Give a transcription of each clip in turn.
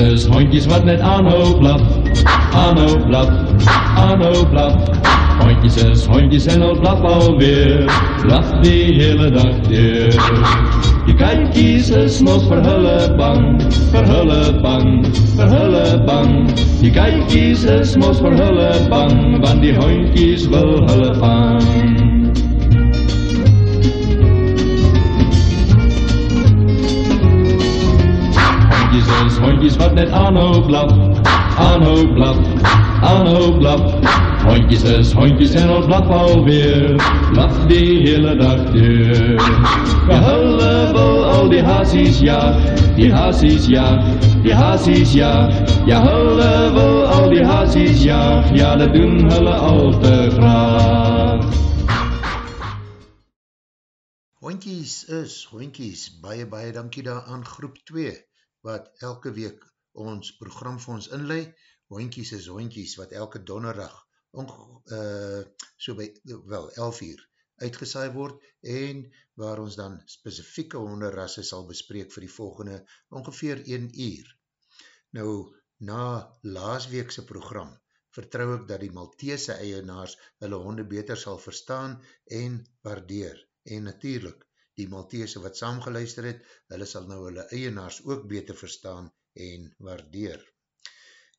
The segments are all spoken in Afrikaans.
is hondjes wat net aanhoop blad, aanhoop blad, aanhoop blad. Hondjes is hondjes en al blaf alweer, blaf die hele dag weer. Je kijkjes is nog verhullen bang, verhullen bang, verhullen bang. Je kijkjes is nog verhullen bang, want die hondjes wil hullen vang. Hondjes is hondjes wat net aanhoop blaf, aanhoop blaf, aanhoop blaf. Hondjes is hondjes en al blaf alweer, blaf die hele dag deur. Gehulle wil al die hazies ja, die hazies ja, die hazies ja. Ja, hulle wil al die hazies ja, ja, dat doen hulle al te graag. Hondjies is, hondjies, baie baie dankie daar aan groep 2, wat elke week ons program vir ons inlei, hondjies is hondjies, wat elke donderdag uh, so by, wel, 11 uur uitgesaai word en waar ons dan specifieke honderrasse sal bespreek vir die volgende ongeveer 1 uur. Nou, na laasweekse program vertrouw ek dat die Maltese eienaars hulle honde beter sal verstaan en waardeer. En natuurlijk, die Maltese wat saamgeluister het, hulle sal nou hulle eienaars ook beter verstaan en waardeer.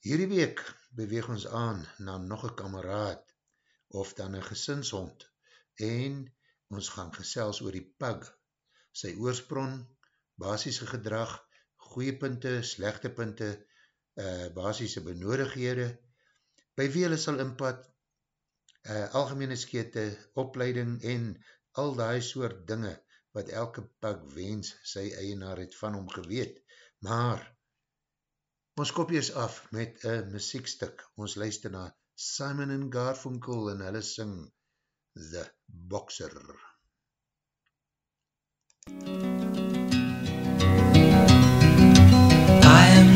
Hierdie week beweeg ons aan na nog een kameraad of dan een gesinshond en ons gaan gesels oor die pug, sy oorsprong, basisse gedrag, goeie punte, slechte punte, uh, basisse benodighede, by wie hulle sal inpad, uh, algemene skete, opleiding en al die soort dinge wat elke pug wens sy eienaar het van hom geweet, maar Ons kopje is af met een muziekstuk. Ons luister na Simon and Garfunkel en hulle sing The Boxer. I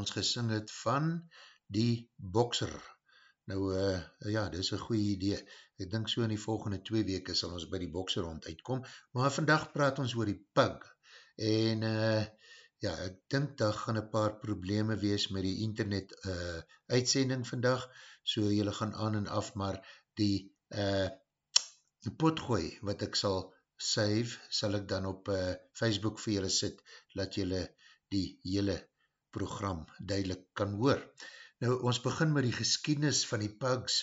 Ons gesing het van die bokser. Nou, uh, ja, dit is een goeie idee. Ek dink so in die volgende twee weke sal ons by die bokser rond uitkom, maar vandag praat ons oor die pug. En, uh, ja, ek dink daar gaan een paar probleme wees met die internet uh, uitsending vandag, so jylle gaan aan en af, maar die uh, potgooi wat ek sal save, sal ek dan op uh, Facebook vir jylle sit, laat jylle die hele program duidelik kan hoor. Nou, ons begin met die geskiednis van die Pugs.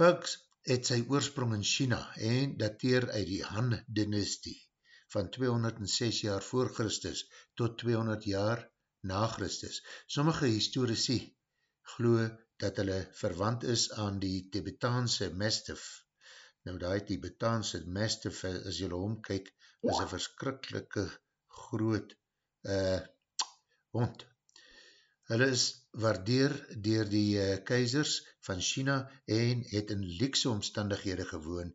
Pugs het sy oorsprong in China en dateer uit die Han dynastie van 206 jaar voor Christus tot 200 jaar na Christus. Sommige historici glo dat hulle verwant is aan die Tibetaanse Mastiff. Nou, die Tibetaanse Mastiff, as jylle omkyk, is een verskrikkelike groot uh, hond. Hulle is waardeer dier die uh, keizers van China en het in liekse omstandighede gewoon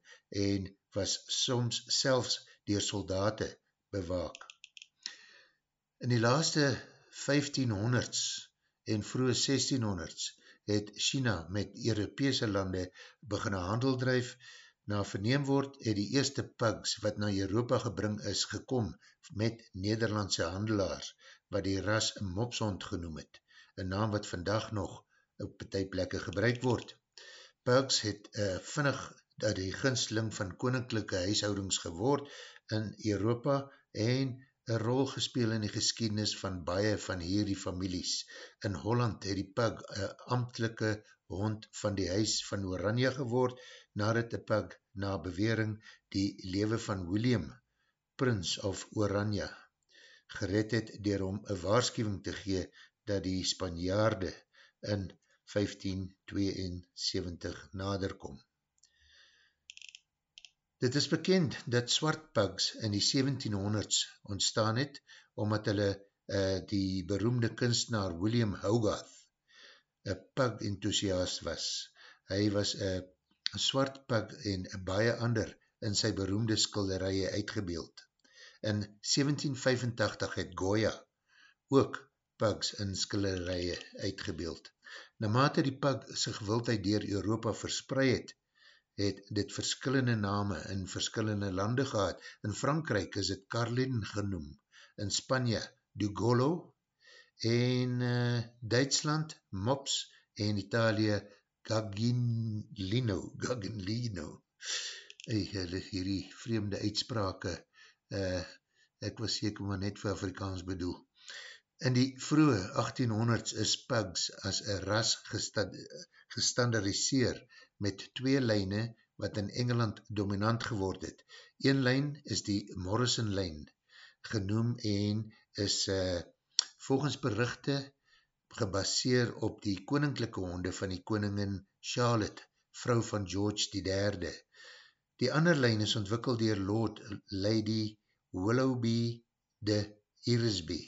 en was soms selfs dier soldate bewaak. In die laaste 1500s en vroege 1600s het China met Europese lande begin handel drijf na verneem word, het die eerste pugs wat na Europa gebring is gekom met Nederlandse handelaars, wat die ras Mopshond genoem het, een naam wat vandag nog op die plekke gebruik word. Pugs het uh, vinnig dat die gunsteling van koninklijke huishoudings geword in Europa en een rol gespeel in die geschiedenis van baie van hierdie families. In Holland het die pug een amtelike hond van die huis van Oranje geword, nadat die pug na bewering die lewe van William, Prins of Oranje, gered het dier om een waarschuwing te gee dat die Spanjaarde in 1572 naderkom. Dit is bekend dat swart pugs in die 1700s ontstaan het, omdat hulle uh, die beroemde kunstenaar William Hogarth een pug enthousiast was. Hy was een swart pug en baie ander in sy beroemde skilderije uitgebeeld. In 1785 het Goya ook pugs in skilderije uitgebeeld. Na mate die pug sy gewildheid dier Europa verspreid het, het dit verskillende name in verskillende lande gehad. In Frankrijk is het Carlin genoem, in Spanje Dugolo en uh, Duitsland Mops en Italië Gaginlino Gaginlino hulle hierdie vreemde uitsprake uh, ek was seker maar net vir Afrikaans bedoel in die vroege 1800s is pugs as een ras gestandardiseer met twee lijne wat in Engeland dominant geword het. Een lijn is die Morrison lijn genoem en is uh, volgens berichte gebaseer op die koninklijke honde van die koningin Charlotte, vrou van George die derde. Die ander lijn is ontwikkel dier Lord Lady Willoughby de Irisby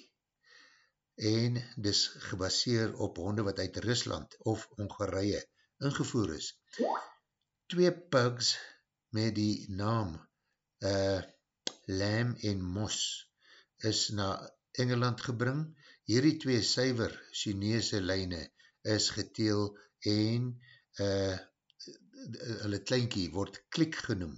en dis gebaseer op honde wat uit Rusland of Hongarije ingevoer is. Twee pugs met die naam uh, Lamb en Moss is na Engeland gebring. Hierdie twee syver Chinese lijne is geteel en uh, hulle kleinkie word klik genoem.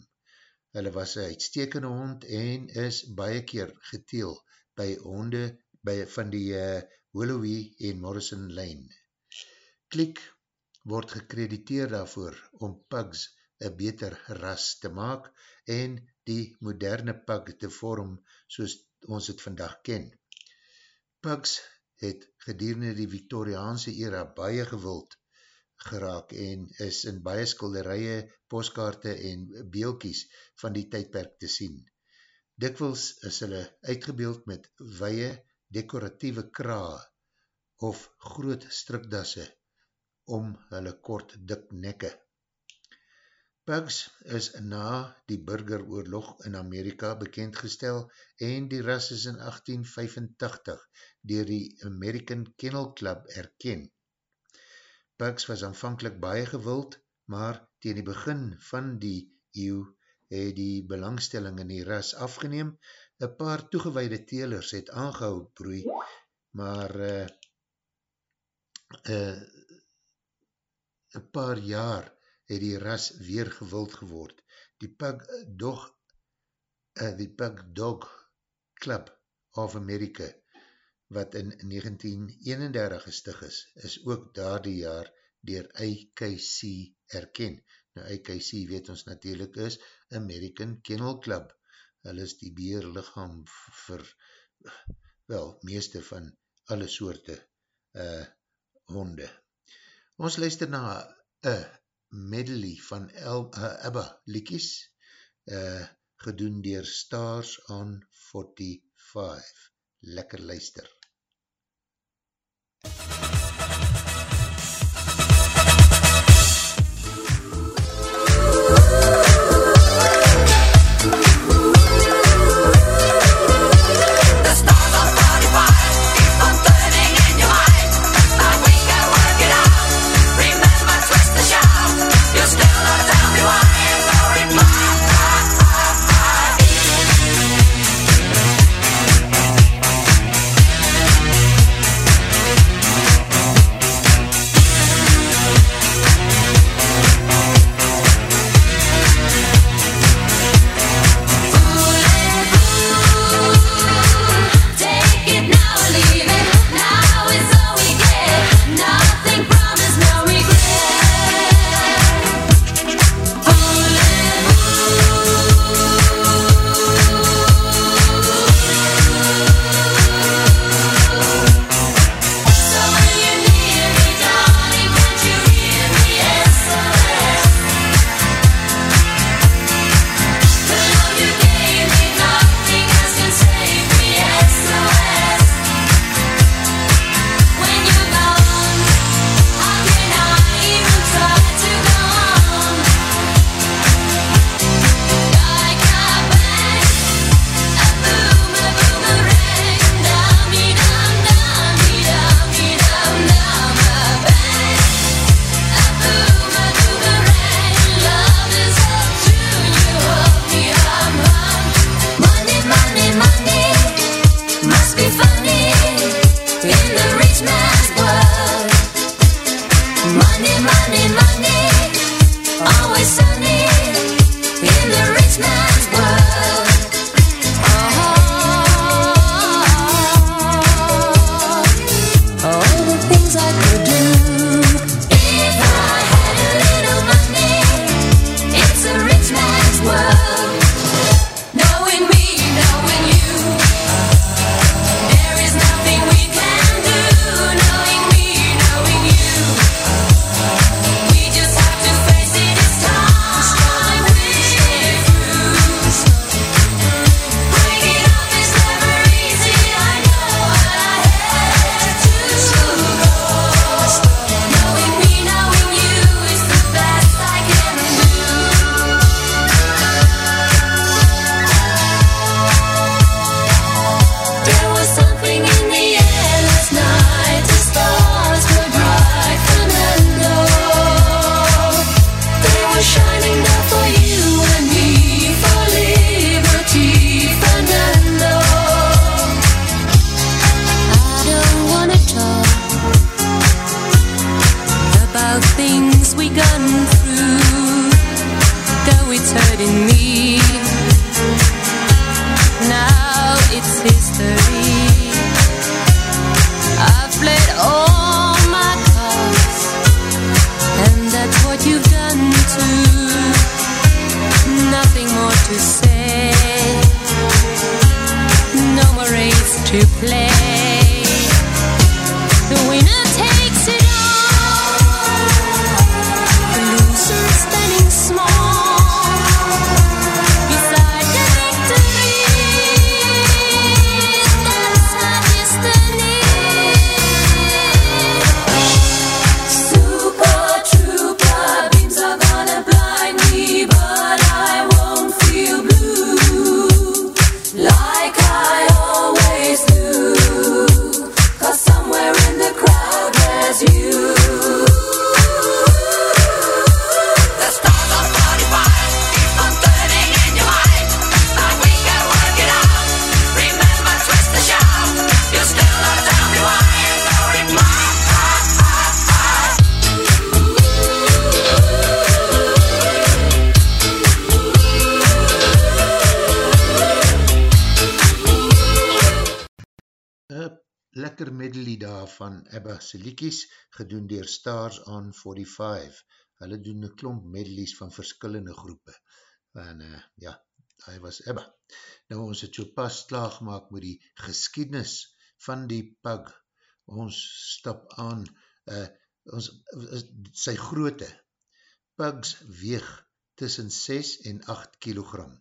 Hulle was een uitstekende hond en is baie keer geteel by honde by, van die uh, Holloway en Morrison lijn. Klik word gekrediteer daarvoor om pugs een beter ras te maak en die moderne pug te vorm soos ons het vandag ken. Pugs het gedurende die Victoriaanse era baie gewild geraak en is in baie skilderije, postkaarte en beelkies van die tydperk te sien. Dikwils is hulle uitgebeeld met weie decoratieve kraa of groot strikdasse om hulle kort dik nekke. Pugs is na die burgeroorlog in Amerika bekendgestel en die ras is in 1885 dier die American Kennel Club erken. Pugs was aanvankelijk baie gewild, maar teen die begin van die eeuw het die belangstelling in die ras afgeneem. Een paar toegeweide telers het aangehou broei, maar uh, uh, een paar jaar het die ras weer gewild geword. Die Pug Dog, uh, die Pug Dog Club of Amerika, wat in 1931 gestig is, is ook daar die jaar dier IKC erken. Nou IKC weet ons natuurlijk is American Kennel Club. Hulle is die beerlichaam vir, wel, meeste van alle soorte uh, honde. Ons luister na een medley van El, uh, ABBA liekies, uh, gedoen dier Stars on 45. Lekker luister. Van Ebba Selikies, gedoen dier Stars on 45. Hulle doen een klomp medleys van verskillende groepe. En uh, ja, hy was Ebba. Nou ons het so pas slaag gemaakt met die geskiednis van die pug. Ons stap aan, uh, ons, is, sy grootte. Pugs weeg tussen 6 en 8 kilogram.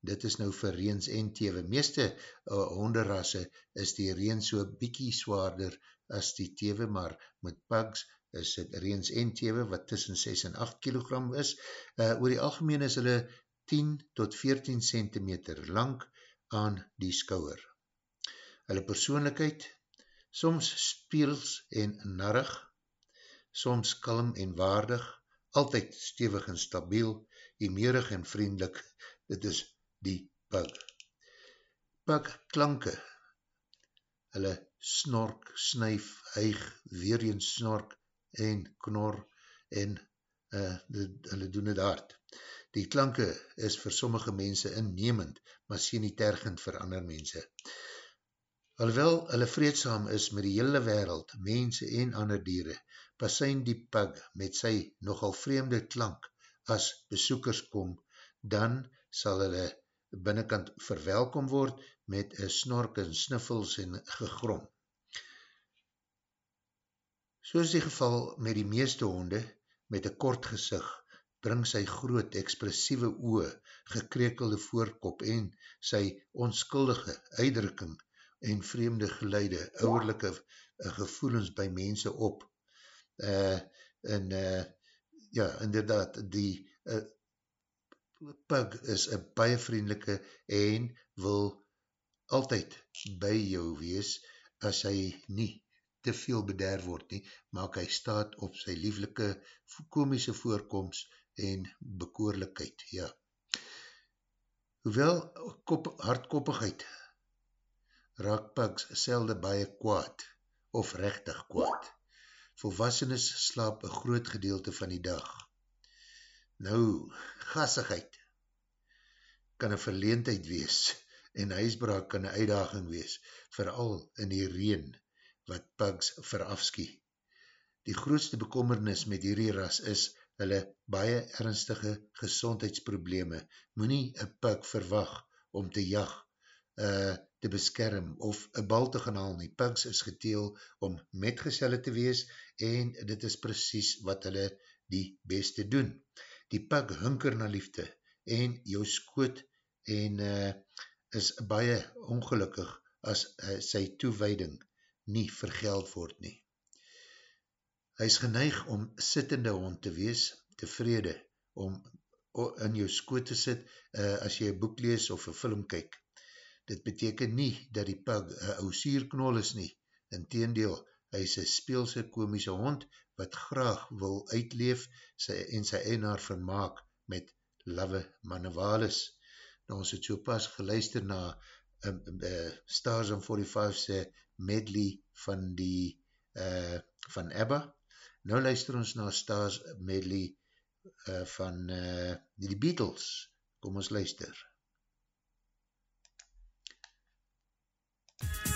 Dit is nou vir reens en tewe. Meeste uh, honderrasse is die reens so bykie zwaarder as die tewe, maar met pugs is het reens en tewe wat tussen 6 en 8 kilogram is. Uh, oor die algemeen is hulle 10 tot 14 centimeter lang aan die skouwer. Hulle persoonlijkheid, soms speels en narrig, soms kalm en waardig, altyd stevig en stabiel, emerig en vriendelik, dit is die pug. Pug klanke, hulle snork, snuif, huig, weer een snork en knor en uh, hulle doen het hard. Die klanke is vir sommige mense innemend, maar sien nie tergend vir ander mense. Alhoewel hulle vreedzaam is met die hele wereld, mense en ander dieren, pasijn die pug met sy nogal vreemde klank as besoekers kom, dan sal hulle binnenkant verwelkom word met snork en sniffels en gegrom. Soos die geval met die meeste honde, met een kort gezicht, bring sy groot, expressieve oe, gekrekelde voorkop en sy onskuldige uitdrukking en vreemde geluide, ouwerlijke uh, gevoelens by mense op. Uh, en uh, ja, inderdaad, die uh, pug is een baie vriendelike en wil altyd by jou wees as hy nie te veel bederf word nie, maak hy staat op sy lieflike komische voorkomst en bekoorlikheid, ja. Hoewel kop, hardkoppigheid raak pugs selde baie kwaad of rechtig kwaad. Volwassenes slaap een groot gedeelte van die dag. Nou, gassigheid kan een verleendheid wees en huisbraak kan een uitdaging wees, vooral in die reen wat pugs verafskie. Die grootste bekommernis met hierdie ras is hulle baie ernstige gezondheidsprobleme. Moe nie een pug verwag om te jag, uh, te beskerm of een bal te gaan haal nie. Pugs is geteel om metgezelle te wees en dit is precies wat hulle die beste doen. Die pug hunker na liefde en jou skoot en uh, is baie ongelukkig as uh, sy toewijding nie vergeld word nie. Hy is geneig om sittende hond te wees, tevrede om in jou skoot te sit uh, as jy een boek lees of een film kyk. Dit beteken nie dat die pug een ou sierknol is nie. In teendeel, hy is een speelse komische hond wat graag wil uitleef sy, en sy einaar vermaak met love mannewalis. Nou ons het so pas geluister na um, uh, Stars on 45 se medley van die uh, van Ebba, Nou luister ons na Stars medley uh, van uh, die Beatles. Kom ons luister. She's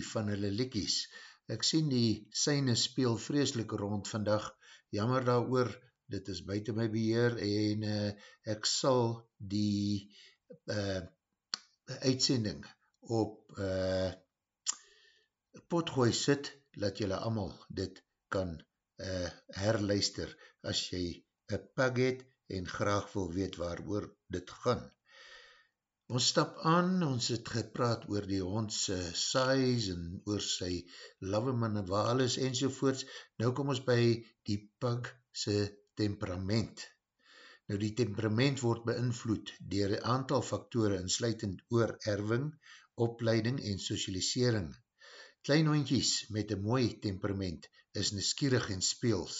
medley van hulle likkies. Ek sien die syne speel vreselik rond vandag, jammer daar oor, dit is buiten my beheer en uh, ek sal die uh, uitsending op uh, potgooi sit, dat julle allemaal dit kan uh, herluister as jy een pug het en graag wil weet waar oor dit gaan. Ons stap aan, ons het gepraat oor die hondse size en oor sy laveman en walis enzovoorts. Nou kom ons by die pug sy temperament. Nou die temperament word beïnvloed dier een aantal faktore insluitend oor erwing, opleiding en socialisering. Klein hondjies met een mooi temperament is neskierig en speels,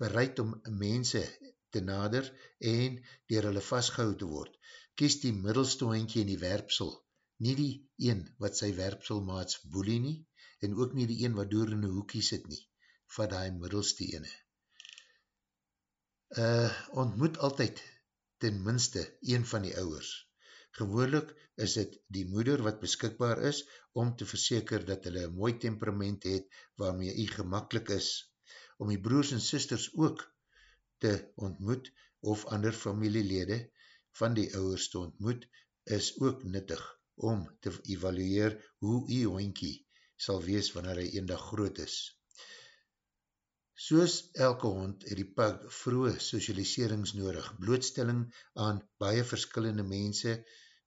bereid om mense te nader en dier hulle vastgehou te word. Kies die middelste hondjie in die werpsel, nie die een wat sy werpselmaats boelie nie, en ook nie die een wat door in die hoekie sit nie, vat die middelste ene. Uh, ontmoet altyd ten minste een van die ouwers. Gewoonlik is dit die moeder wat beskikbaar is om te verseker dat hulle een mooi temperament het waarmee jy gemakkelijk is. Om die broers en sisters ook te ontmoet of ander familielede van die ouwers te ontmoet is ook nuttig om te evalueer hoe die hoinkie sal wees wanneer hy eendag groot is. Soos elke hond het die pug vroege socialiserings nodig, blootstelling aan baie verskillende mense,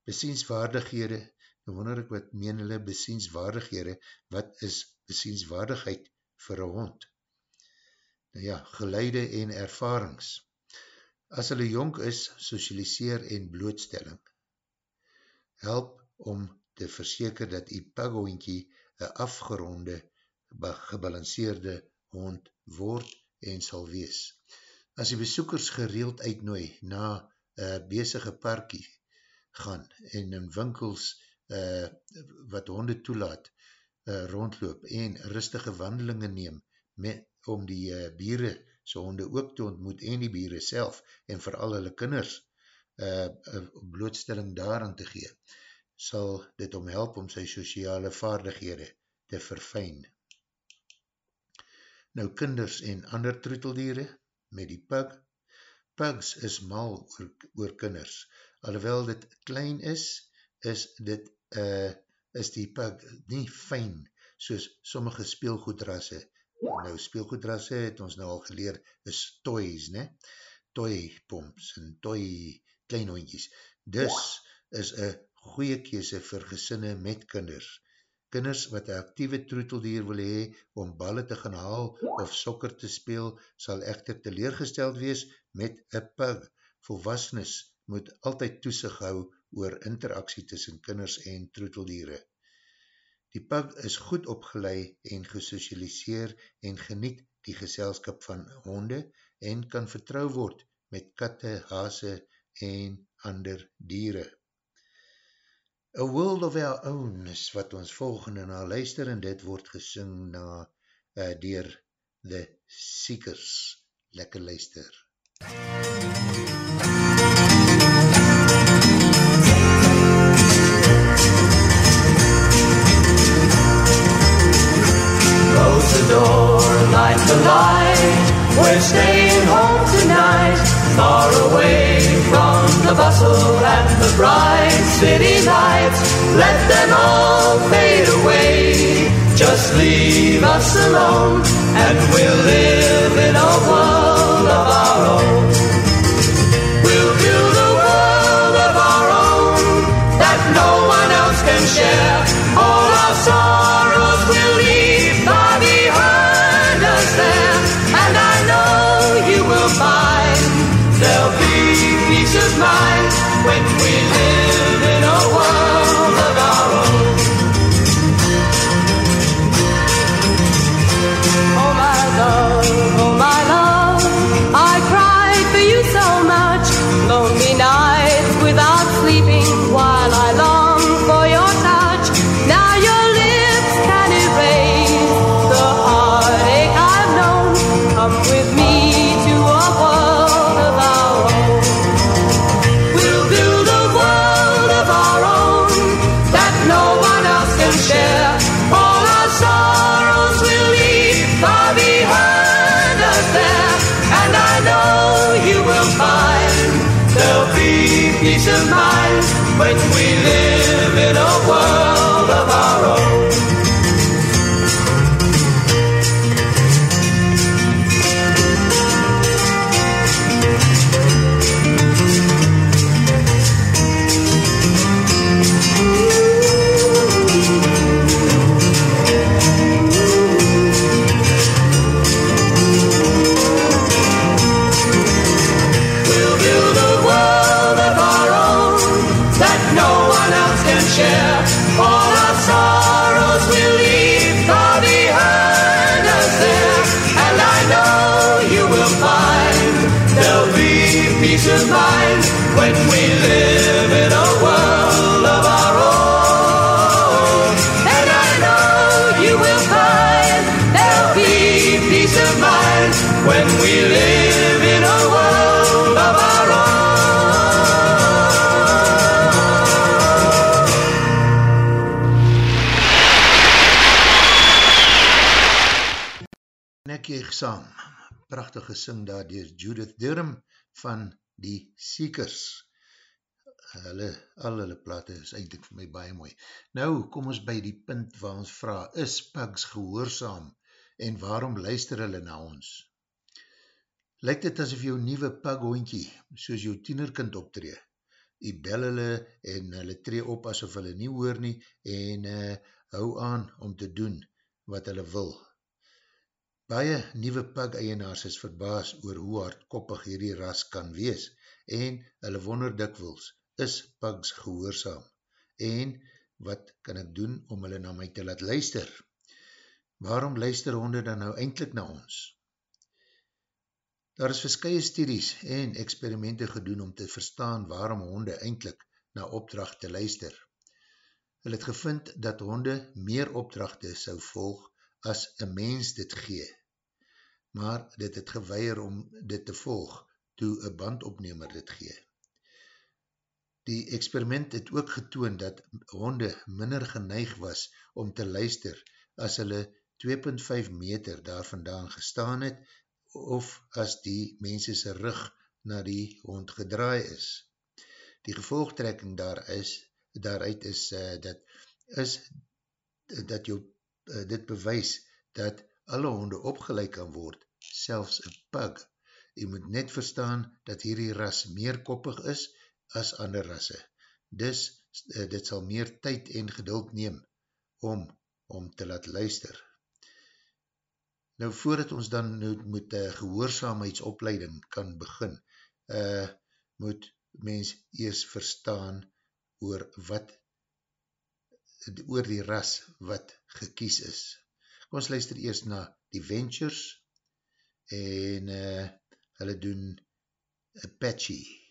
besienswaardighede, nou wonder ek wat meen hulle besienswaardighede, wat is besienswaardigheid vir een hond? Nou ja, geleide en ervarings. As hulle jonk is, socialiseer en blootstelling. Help om te verseker dat die pughoentjie een afgeronde, gebalanceerde hond word en sal wees. As die besoekers gereeld uitnooi na uh, bezige parkie gaan en in winkels uh, wat honde toelaat uh, rondloop en rustige wandelinge neem met, om die uh, biere so honde ook te ontmoet en die biere self en vooral hulle kinders uh, blootstelling daaraan te gee, sal dit omhelp om sy sociale vaardighede te verfijn. Nou kinders en ander troeteldiere met die pug. Pugs is mal oor, oor kinders. Alhoewel dit klein is, is dit uh, is die pug nie fijn soos sommige speelgoedrasse. Nou speelgoedrasse het ons nou al geleer is toys, ne? Toy pomps en toy klein hondjies. Dus is een goeie kese vir gesinne met kinders. Kinders wat een actieve troeteldier wil hee om balle te gaan haal of sokker te speel, sal echter teleergesteld wees met een pug. Volwasnes moet altyd toesig hou oor interaksie tussen kinders en troeteldiere. Die pug is goed opgeleid en gesocialiseer en geniet die geselskap van honde en kan vertrouw word met katte, hase en ander diere. A World of Our Own is wat ons volgende na luister en dit word gesing na uh, dier The Seekers. Lekker luister. Close the light. We're staying home tonight, far away from the bustle and the bright city lights. Let them all fade away. Just leave us alone, and we'll live in a dier Judith Durham van die Seekers. Hulle, al hulle plate is eindelijk vir my baie mooi. Nou, kom ons by die punt waar ons vraag, is Pugs gehoorzaam en waarom luister hulle na ons? Lyk dit asof jou nieuwe pug hondkie, soos jou tienerkind optree, jy bel hulle en hulle tree op asof hulle nie hoor nie en uh, hou aan om te doen wat hulle wil. Baie nieuwe pug eienaars is verbaas oor hoe hardkoppig hierdie ras kan wees en hulle wonder dikwils, is pugs gehoorzaam en wat kan ek doen om hulle na my te laat luister? Waarom luister honde dan nou eindelijk na ons? Daar is verskye studies en experimente gedoen om te verstaan waarom honde eindelijk na opdracht te luister. Hulle het gevind dat honde meer opdrachte sou volg as een mens dit gee, maar dit het geweier om dit te volg toe een bandopnemer dit gee. Die experiment het ook getoon dat honde minder geneig was om te luister as hulle 2.5 meter daar vandaan gestaan het of as die mense sy rug na die hond gedraai is. Die gevolgtrekking daar is, daaruit is uh, dat is dat jou, uh, dit bewys dat alle honde opgeleid kan word, selfs een pug. Jy moet net verstaan dat hierdie ras meer koppig is as ander rasse. Dus uh, dit sal meer tyd en geduld neem om, om te laat luister. Nou, voordat ons dan nou moet uh, gehoorzaamheidsopleiding kan begin, uh, moet mens eers verstaan oor wat, oor die ras wat gekies is. Kom ons luister eers na die Ventures en uh, hulle doen Apache.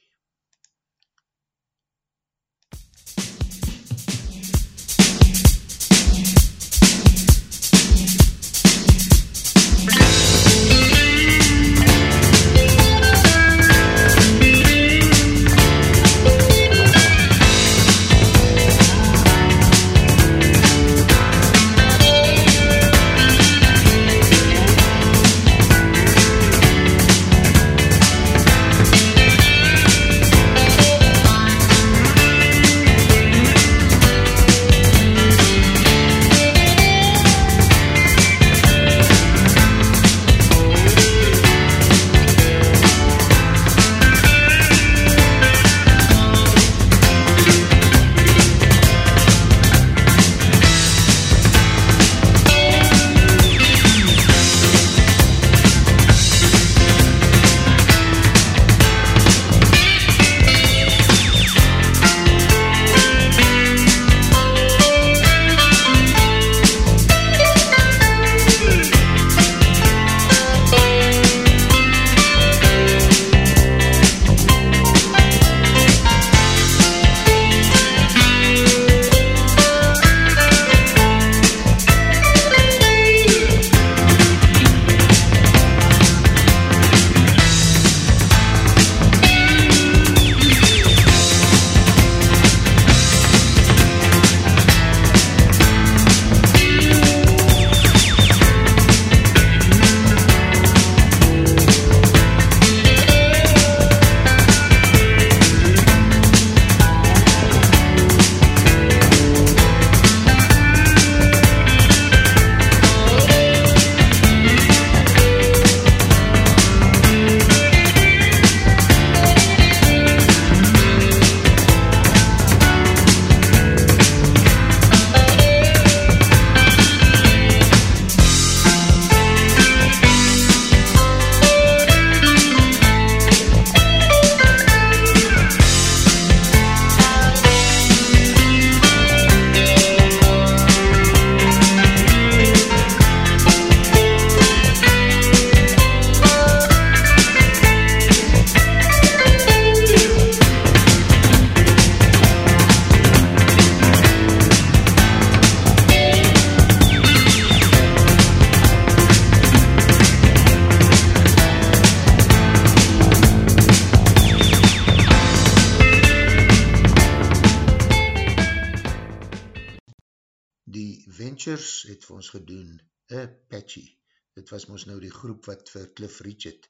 Was ons nou die groep wat vir Cliff Richard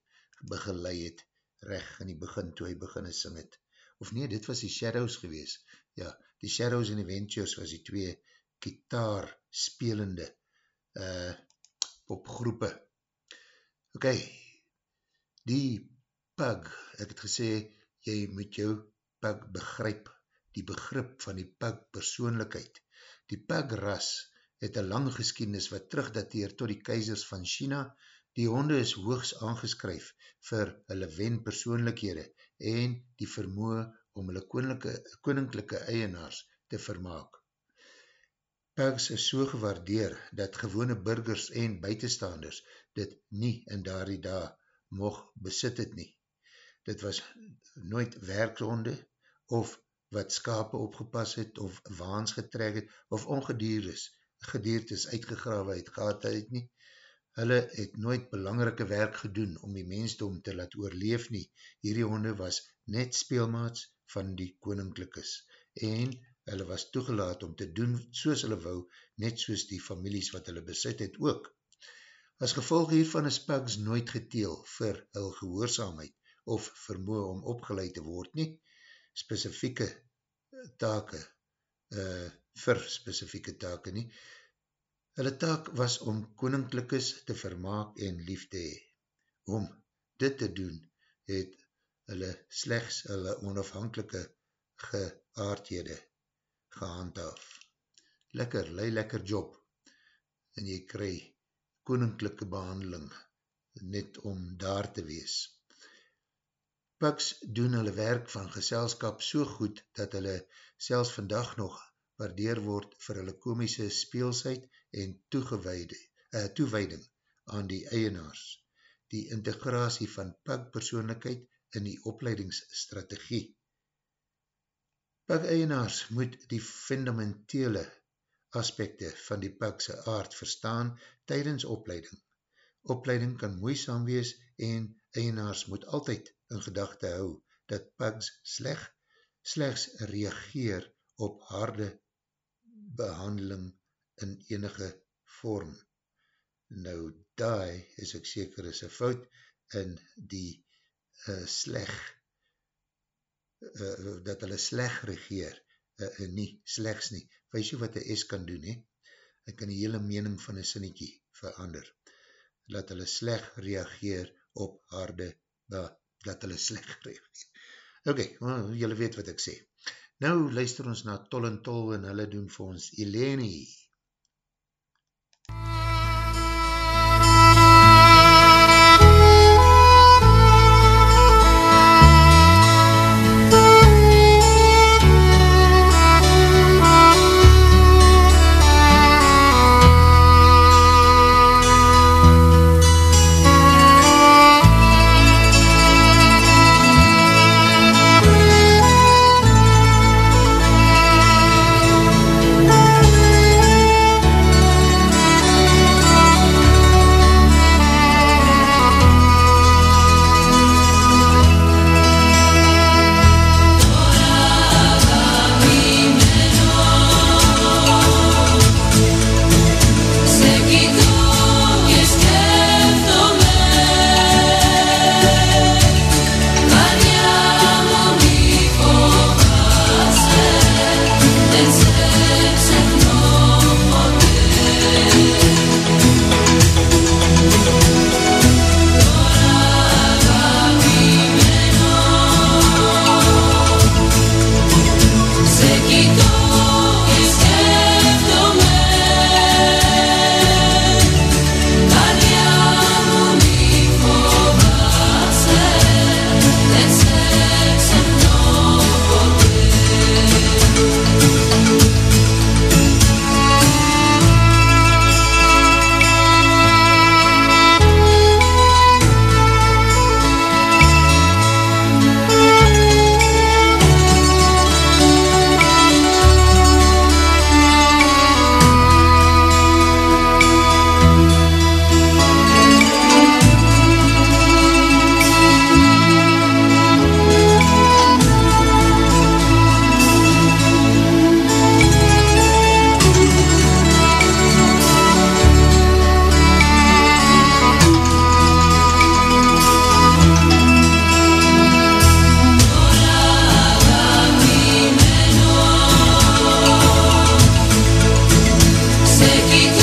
begeleid het, recht in die begin, toe hy begin sing het. Of nee, dit was die Shadows gewees. Ja, die Shadows en die Ventures was die twee gitaar spelende uh, popgroepe. Ok, die pug, ek het gesê, jy moet jou pug begryp, die begrip van die pug persoonlijkheid. Die pug ras het een lang geskiednis wat terugdateer tot die keizers van China. Die honde is hoogs aangeskryf vir hulle wen persoonlikhede en die vermoe om hulle koninklijke eienaars te vermaak. Pugs is so gewaardeer dat gewone burgers en buitenstaanders dit nie in daardie dag mocht besit het nie. Dit was nooit werkshonde of wat skape opgepas het of waans getrek het of ongedier is gedeertes uitgegrawe het gehad het nie. Hulle het nooit belangrike werk gedoen om die mensdom te laat oorleef nie. Hierdie honde was net speelmaats van die koninklikes en hulle was toegelaat om te doen soos hulle wou, net soos die families wat hulle besit het ook. As gevolg hiervan is Pugs nooit geteel vir hul gehoorzaamheid of vermoe om opgeleid te word nie. Specifieke take uh, vir specifieke take nie. Hulle taak was om koninklikes te vermaak en lief te hee. Om dit te doen, het hulle slechts hulle onafhankelike geaardhede gehandhaaf. Lekker, lei lekker job en jy kry koninklijke behandeling net om daar te wees. Pucks doen hulle werk van geselskap so goed dat hulle selfs vandag nog waardeer word vir hulle komische speelsheid en uh, toewijding aan die eienaars. Die integratie van Puck persoonlikheid in die opleidingsstrategie. Puck eienaars moet die fundamentele aspekte van die Puckse aard verstaan tydens opleiding. Opleiding kan moeisam wees en eienaars moet altyd in gedachte hou dat Pucks sleg, slechts reageer op harde behandeling in enige vorm. Nou, daai is ek seker is een fout in die uh, sleg, uh, dat hulle sleg regeer, uh, nie, slechts nie. Wees jy wat een S kan doen, he? Ek kan die hele mening van een sinnetjie verander. Laat hulle sleg reageer op harde, uh, laat hulle sleg reageer. Ok, well, julle weet wat ek sê. Nou luister ons na Tol en Tol en hulle doen vir ons Eleni. You.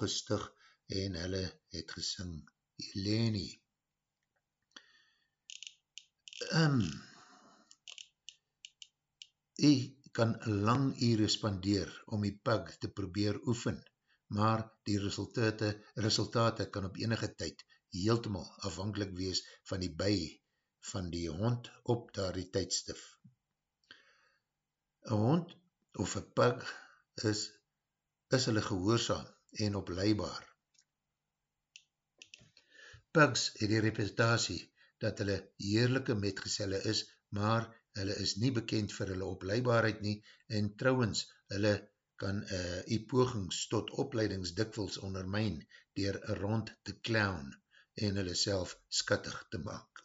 Gestig en hulle het gesing Eleni. Um, jy kan lang ure spandeer om die pug te probeer oefen, maar die resultate, resultate kan op enige tyd heeltemal afhankelijk wees van die by van die hond op daar die tydstif. Een hond of een pug is, is hulle gehoorzaam en opleibaar. Pugs het die reputatie dat hulle heerlijke metgezelle is, maar hulle is nie bekend vir hulle opleibaarheid nie en trouwens hulle kan uh, die pogings tot opleidings dikwels ondermijn dier rond te clown en hulle self skattig te maak.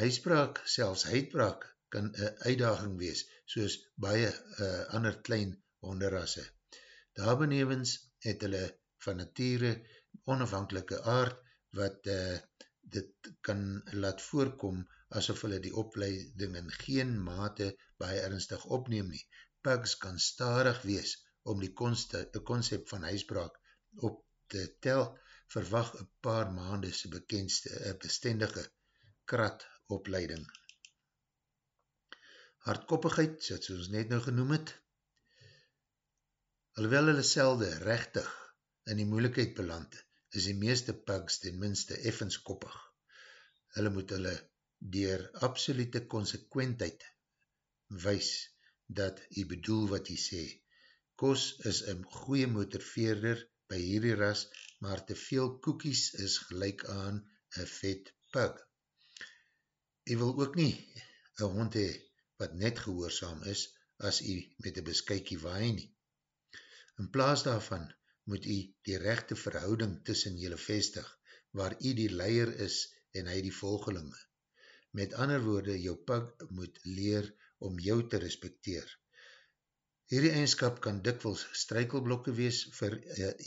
Huispraak, selfs huidpraak, kan een uitdaging wees, soos baie uh, ander klein honderrasse. Daar benevens het hulle van nature onafhankelike aard, wat uh, dit kan laat voorkom asof hulle die opleiding in geen mate baie ernstig opneem nie. Pugs kan starig wees om die concept van huisbraak op te tel, verwag een paar maande sy bekendste bestendige kratopleiding hardkoppigheid, soos ons net nou genoem het, alhoewel hulle selde rechtig in die moeilikheid beland, is die meeste pugs ten minste effens koppig. Hulle moet hulle dier absolute consequentheid wees dat jy bedoel wat jy sê. Kos is een goeie motorveerder by hierdie ras, maar te veel koekies is gelijk aan een vet pug. Jy wil ook nie een hond hee wat net gehoorzaam is as jy met een beskykie waai nie. In plaas daarvan moet jy die rechte verhouding tussen jylle vestig, waar jy die leier is en hy die volgelinge. Met ander woorde, jou pug moet leer om jou te respecteer. Hierdie eigenskap kan dikwels strykelblokke wees vir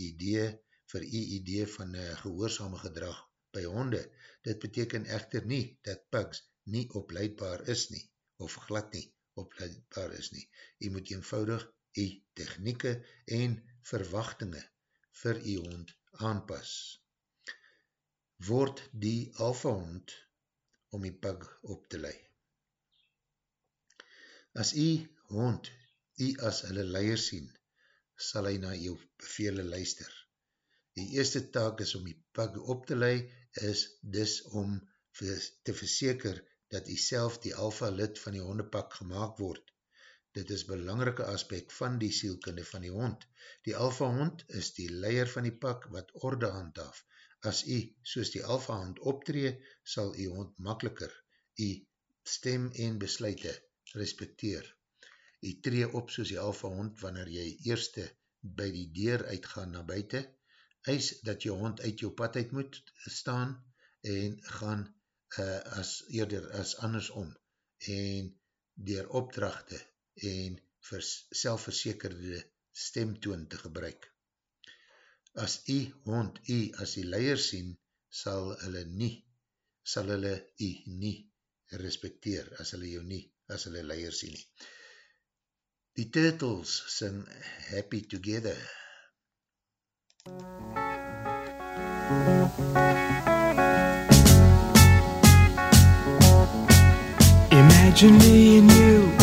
idee, vir die idee van gehoorzame gedrag by honde. Dit beteken echter nie dat pugs nie opleidbaar is nie of glad nie opleidbaar is nie. Jy moet eenvoudig jy technieke en verwachtinge vir jy hond aanpas. Word die alfa hond om jy pug op te lei. As jy hond jy as hulle leier sien, sal hy na jou bevele luister. Die eerste taak is om die pug op te lei, is dis om te verseker dat jy self die alfa lid van die hondepak gemaakt word. Dit is belangrike aspekt van die sielkunde van die hond. Die alfa hond is die leier van die pak wat orde handhaaf. As jy soos die alfa hond optree, sal jy hond makkeliker jy stem en besluite respecteer. Jy tree op soos die alfa hond wanneer jy eerste by die deur uitgaan na buiten, eis dat jou hond uit jou pad uit moet staan en gaan uh, as eerder as andersom en dier opdrachte en selfverzekerde stemtoon te gebruik. As jy hond jy as die leier sien, sal hulle nie, sal hulle jy nie respecteer as hulle jou nie, as hulle leier sien nie. Die Turtles sing Happy Together. Imagine me and you,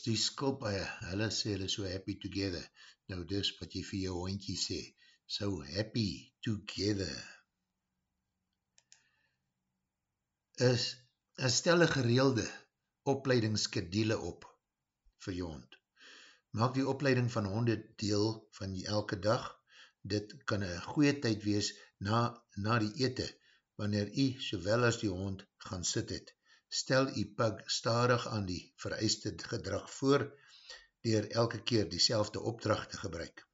Titels, die skulpaie, hulle sê hulle so happy together. Nou dis wat jy vir jou hondkie sê, so happy together. Is, is stel een gereelde opleidingsskedule op vir jou hond. Maak die opleiding van honde deel van elke dag. Dit kan een goeie tyd wees na, na die ete, wanneer jy sowel as die hond gaan sit het. Stel jy pug starig aan die vereiste gedrag voor, dier elke keer die opdracht te gebruik.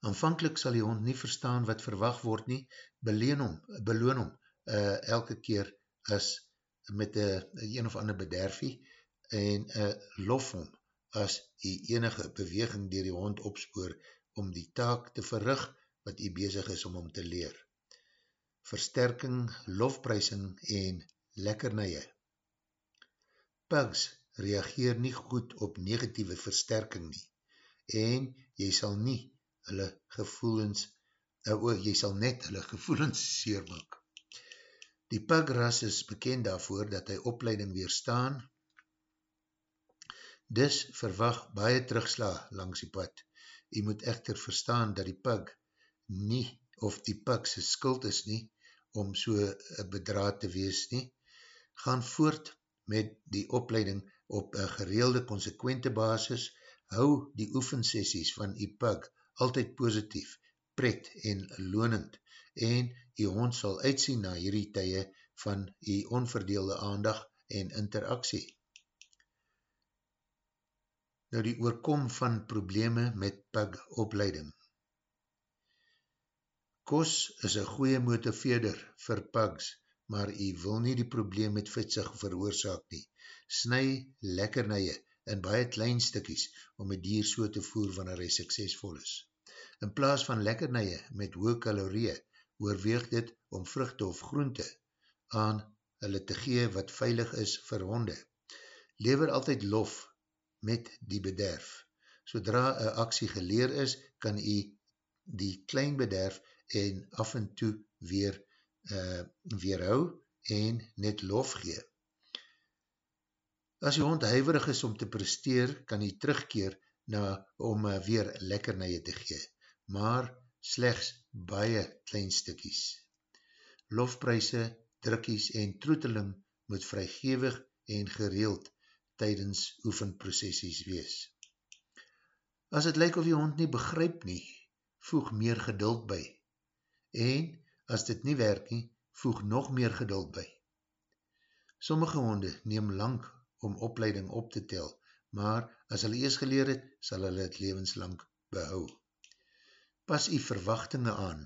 Aanvankelijk sal die hond nie verstaan wat verwag word nie, beleen hom, beloon hom uh, elke keer as met een, een of ander bederfie en uh, lof hom as die enige beweging dier die hond opspoor om die taak te verrig wat hy bezig is om hom te leer. Versterking, lofprysing en lekkernije. Pugs reageer nie goed op negatieve versterking nie en jy sal nie hulle gevoelens, uh, oh, jy sal net hulle gevoelens seermaak. Die pugras is bekend daarvoor dat hy opleiding weerstaan, dus verwag baie terugsla langs die pad. Jy moet echter verstaan dat die pug nie of die pug sy skuld is nie, om so bedraad te wees nie, gaan voort met die opleiding op een gereelde consequente basis, hou die oefensessies van die pug altyd positief, pret en lonend, en die hond sal uitsien na hierdie tye van die onverdeelde aandag en interaksie. Nou die oorkom van probleme met pug opleiding. Kos is een goeie motiveerder vir pugs, maar jy wil nie die probleem met vitsig veroorzaak nie. Sny lekkernije in baie klein stikkies om die dier so te voer wanneer hy suksesvol is. In plaas van lekkernije met hoë kalorieën, oorweeg dit om vruchte of groente aan hulle te gee wat veilig is vir honde. Lever altyd lof met die bederf. Sodra een aksie geleer is, kan jy die klein bederf en af en toe weer uh, weerhou en net lof gee. As die hond huiverig is om te presteer, kan jy terugkeer na, om uh, weer lekker na jy te gee, maar slechts baie klein stikkies. Lofpryse, drukkies en troeteling moet vrygewig en gereeld tydens oefenprocessies wees. As het lyk of die hond nie begryp nie, voeg meer geduld by. En, as dit nie werk nie, voeg nog meer geduld by. Sommige honde neem lang om opleiding op te tel, maar as hulle eers geleer het, sal hulle het levenslang behou. Pas die verwachtinge aan.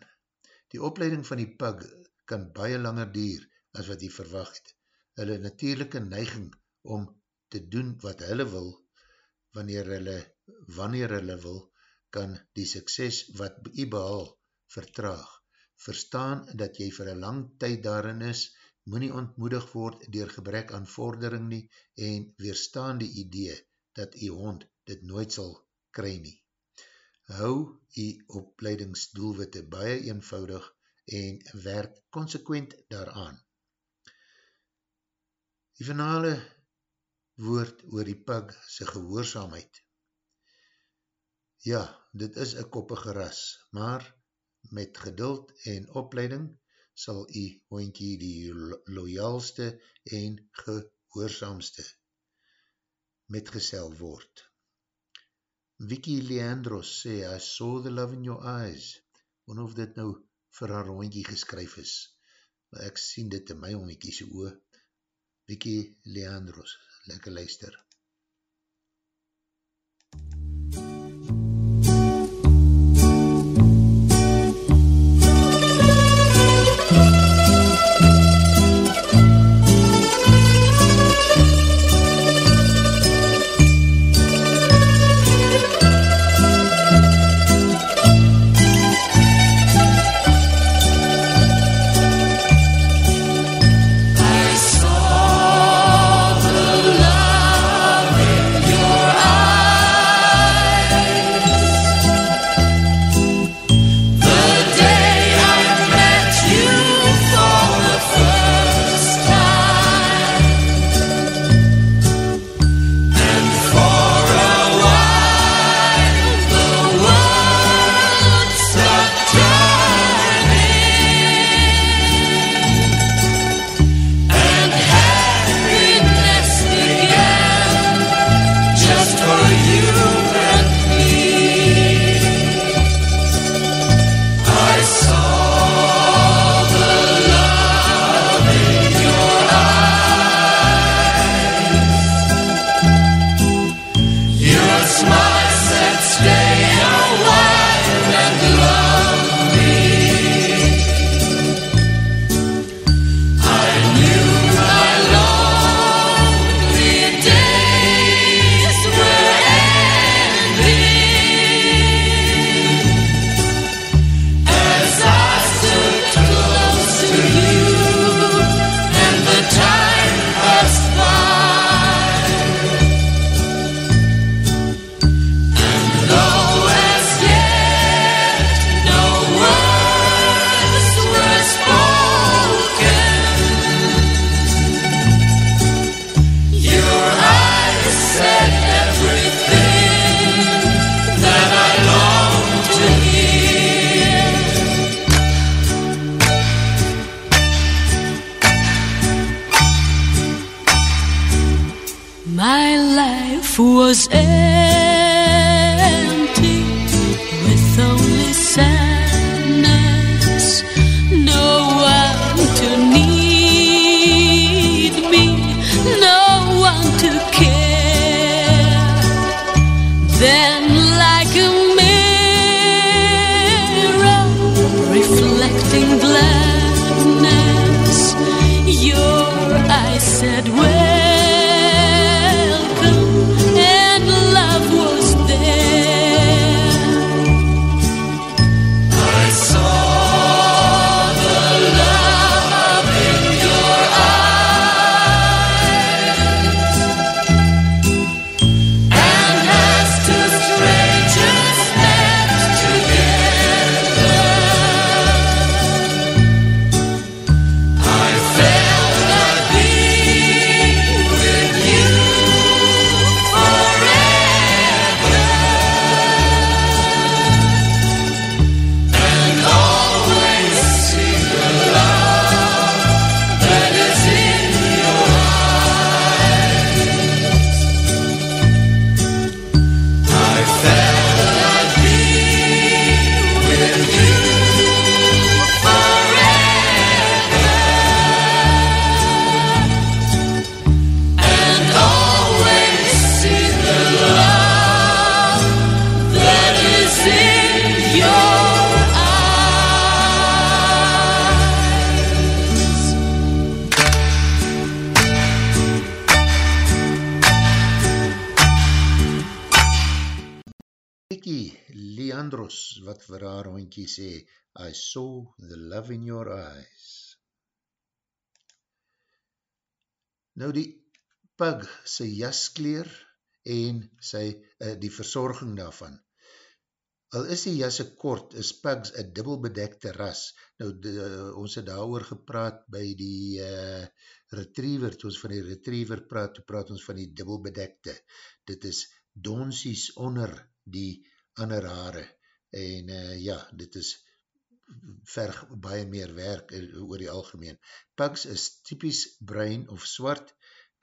Die opleiding van die pug kan baie langer dier as wat die verwacht. Hulle natuurlijke neiging om te doen wat hulle wil, wanneer hulle, wanneer hulle wil, kan die sukses wat jy behal vertraag. Verstaan dat jy vir een lang tyd daarin is, moet nie ontmoedig word dier gebrek aan vordering nie en weerstaan die idee dat jy hond dit nooit sal kry nie. Hou jy opleidingsdoelwitte baie eenvoudig en werk consequent daaraan. Die finale woord oor die pug sy gehoorzaamheid. Ja, dit is een koppige ras, maar met geduld en opleiding sal die hoentjie die loyaalste en gehoorzaamste metgesel word. Vicky Leandros sê, I saw the love in your eyes. Wonder of dit nou vir haar hoentjie geskryf is. Ek sien dit in my hoentjie so oor. Vicky Leandros, lekker luister. Sy jaskleer en sy uh, die verzorging daarvan. Al is die jasse kort, is pugs een dubbelbedekte ras. Nou, de, ons het daar gepraat by die uh, retriever, toe ons van die retriever praat, toe praat ons van die dubbelbedekte. Dit is donsies onder die ander haare. En uh, ja, dit is verg baie meer werk oor die algemeen. Pugs is typisch bruin of swart.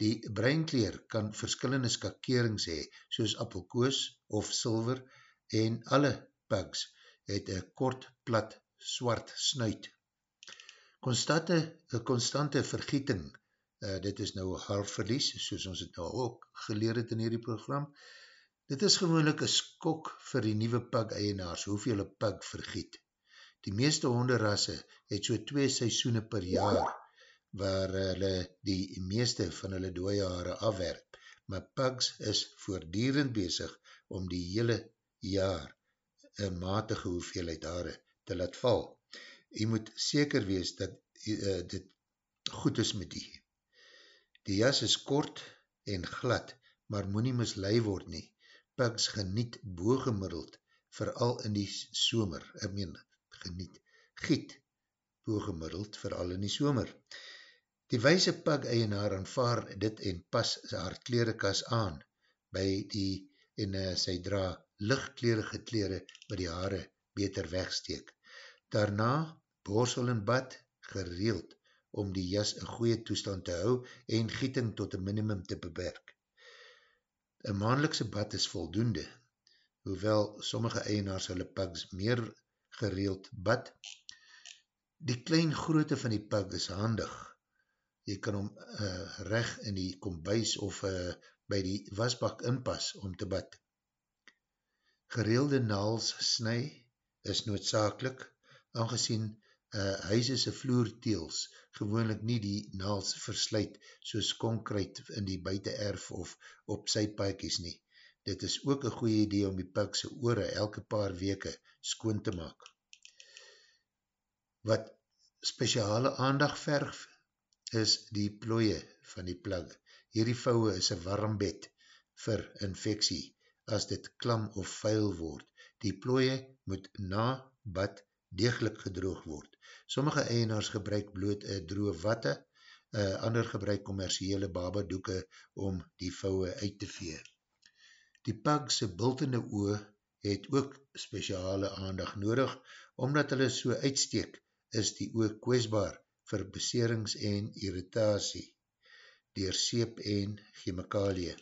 Die bruinkleer kan verskillende skakerings hee, soos appelkoos of silver, en alle pugs het een kort, plat, swart snuit. Constante, een constante vergieting, uh, dit is nou haarverlies, soos ons het nou ook geleer het in hierdie program, dit is gewoonlik een skok vir die nieuwe pug-eienaars, hoeveel een pug vergiet. Die meeste honderrasse het so twee seisoene per jaar, waar hulle die meeste van hulle dooie haare afwerp, maar pugs is voordierend bezig om die hele jaar een matige hoeveelheid haare te laat val. Jy moet seker wees dat uh, dit goed is met die. Die jas is kort en glad, maar moet nie mislui word nie. Pugs geniet boogemiddeld, vooral in die somer. Ek meen, geniet, giet boogemiddeld, vooral in die somer. Die wijse pug eienaar aanvaar dit en pas haar klerekas aan by die en uh, sy dra lichtkleerige kleren wat die haare beter wegsteek. Daarna borsel en bad gereeld om die jas in goeie toestand te hou en gieting tot een minimum te beperk. Een maandelikse bad is voldoende, hoewel sommige eienaars hulle pugs meer gereeld bad. Die klein groote van die pug is handig. Jy kan hom uh, reg in die kombuis of uh, by die wasbak inpas om te bad. Gereelde naals snu is noodzakelik, aangezien uh, huisese vloerteels gewoonlik nie die naals versluit soos konkruit in die buitenerf of op sy paakies nie. Dit is ook een goeie idee om die pikse oore elke paar weke skoon te maak. Wat speciale aandag verf is die plooie van die plug. Hierdie vouwe is een warm bed vir infectie as dit klam of vuil word. Die plooie moet na bad degelijk gedroog word. Sommige eienaars gebruik bloot een droe watte, uh, ander gebruik commerciele babadoeke om die vouwe uit te vee. Die pagse bultende oe het ook speciale aandag nodig, omdat hulle so uitsteek, is die oe kwesbaar vir beserings en irritatie, dier seep en chemikalie.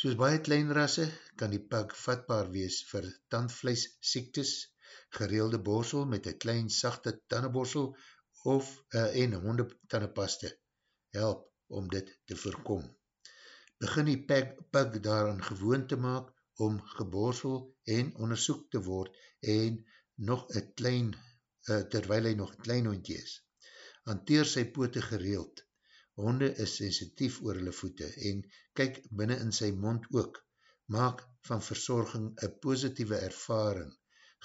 Soos baie kleinrasse kan die pug vatbaar wees vir tandvlees siektes, gereelde borsel met een klein sachte tanneborsel of uh, en hondetannenpaste help om dit te voorkom. Begin die pug daaraan gewoon te maak om geborsel en onderzoek te word en nog een klein, uh, terwijl hy nog een klein hondje is. Hanteer sy pote gereeld Honde is sensitief oor hulle voete en kyk binnen in sy mond ook. Maak van verzorging een positieve ervaring,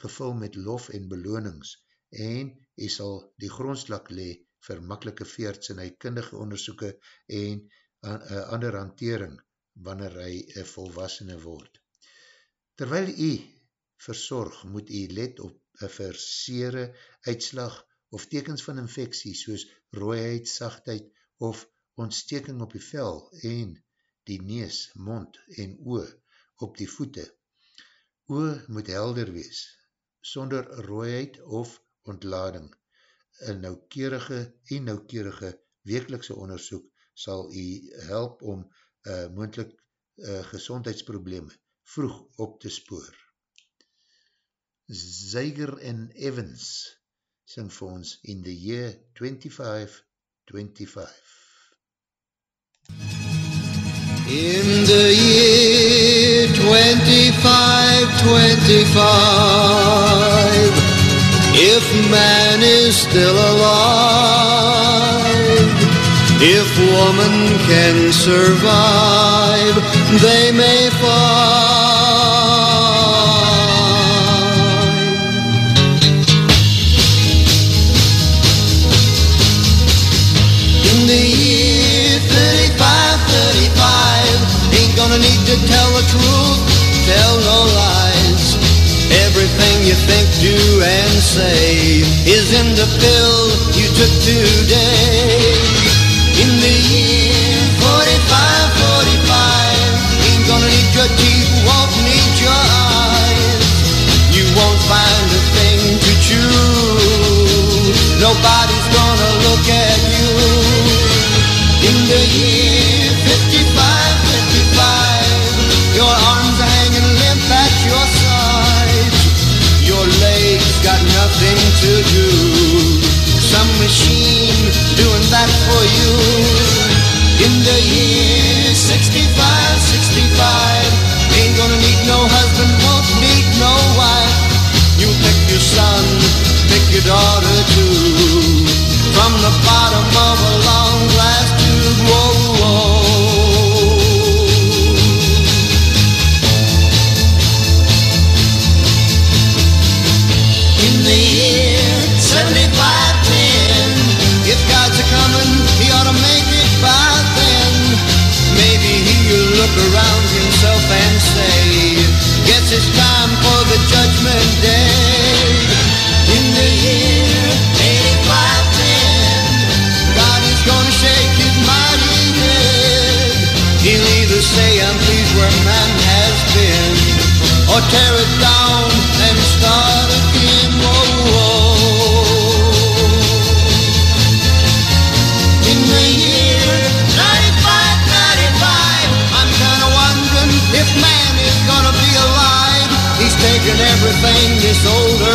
gevul met lof en belonings en hy sal die grondslak le vir makkelike veerts en hy kindige onderzoeke en ander hantering wanneer hy een volwassene word. Terwyl hy verzorg, moet hy let op een versere uitslag of tekens van infectie soos rooiheid, sachtheid of ontsteking op die vel en die nees, mond en oor op die voete. Oor moet helder wees, sonder rooiheid of ontlading. Een naukerige en naukerige wekelikse onderzoek sal u help om uh, moendlik uh, gezondheidsprobleme vroeg op te spoor. Zeiger en Evans sing vir ons in the year 25 25. In the year 2525, if man is still alive, if woman can survive, they may find. Do, and say is in the pill you took today. In the year 45, 45, ain't gonna need your teeth, won't need your eyes. You won't find a thing to chew. Nobody's gonna look at you. In the year to do. Some machine doing that for you. In the year 65, 65, ain't gonna need no husband, won't need no wife. You pick your son, pick your daughter too. From the bottom it's time for the judgment day.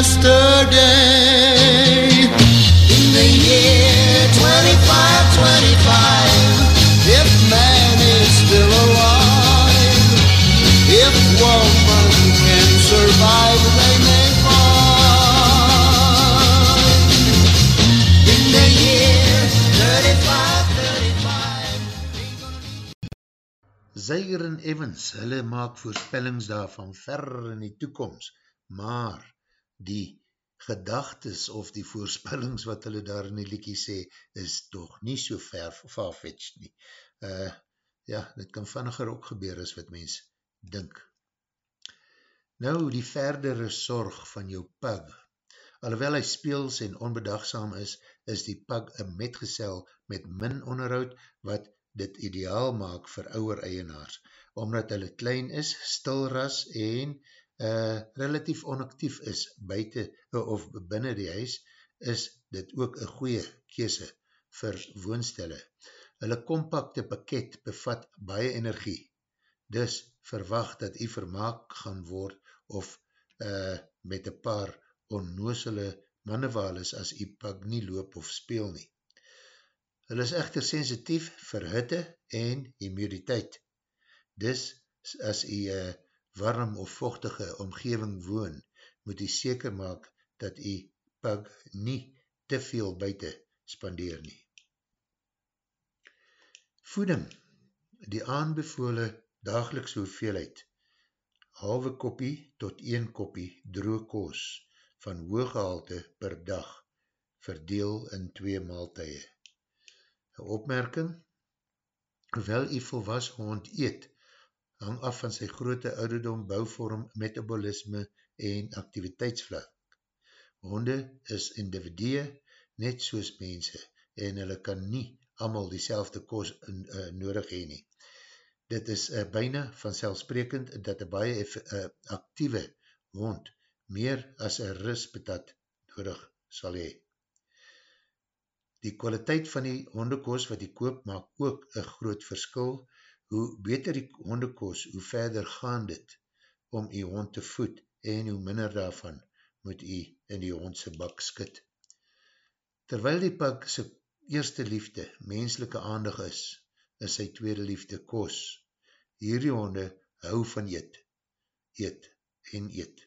yesterday. In the year 25, 25, if man is still alive, if woman can survive, they may find. In the year 35, 35. Zyger en Evans, hulle maak voorspellings daarvan ver in die toekomst, maar die gedagtes of die voorspellings wat hulle daar in die liekie sê, is toch nie so ver farfetched nie. Uh, ja, dit kan vanniger ook gebeur as wat mens dink. Nou, die verdere sorg van jou pug. Alhoewel hy speels en onbedagsaam is, is die pug een metgesel met min onderhoud wat dit ideaal maak vir ouwer eienaars. Omdat hulle klein is, stilras en uh, relatief onactief is buiten uh, of binnen die huis, is dit ook een goeie kese vir woonstelle. Hulle compacte pakket bevat baie energie, dus verwacht dat jy vermaak gaan word of uh, met een paar onnoosele mannewales as jy pak nie loop of speel nie. Hulle is echter sensitief vir hitte en humiditeit. Dus as jy uh, warm of vochtige omgeving woon, moet jy seker maak dat jy pug nie te veel buiten spandeer nie. Voeding, die aanbevole dagelikse hoeveelheid, halwe koppie tot 1 koppie droog koos van hooggehalte per dag, verdeel in twee maaltuie. Een opmerking, hoewel jy volwas hond eet, hang af van sy grote ouderdom, bouwvorm, metabolisme en activiteitsvlak. Honde is individue, net soos mense, en hulle kan nie allemaal die selfde koos in, uh, nodig heen nie. Dit is uh, byna vanselfsprekend dat een baie uh, actieve hond meer as een rispetat nodig sal hee. Die kwaliteit van die hondekoos wat die koop maak ook een groot verskil. Hoe beter die hondekoos, hoe verder gaan dit om die hond te voed en hoe minder daarvan moet jy in die hondse bak skit. Terwyl die pak sy eerste liefde menslike aandig is, is sy tweede liefde kos. Hierdie honde hou van eet, eet en eet.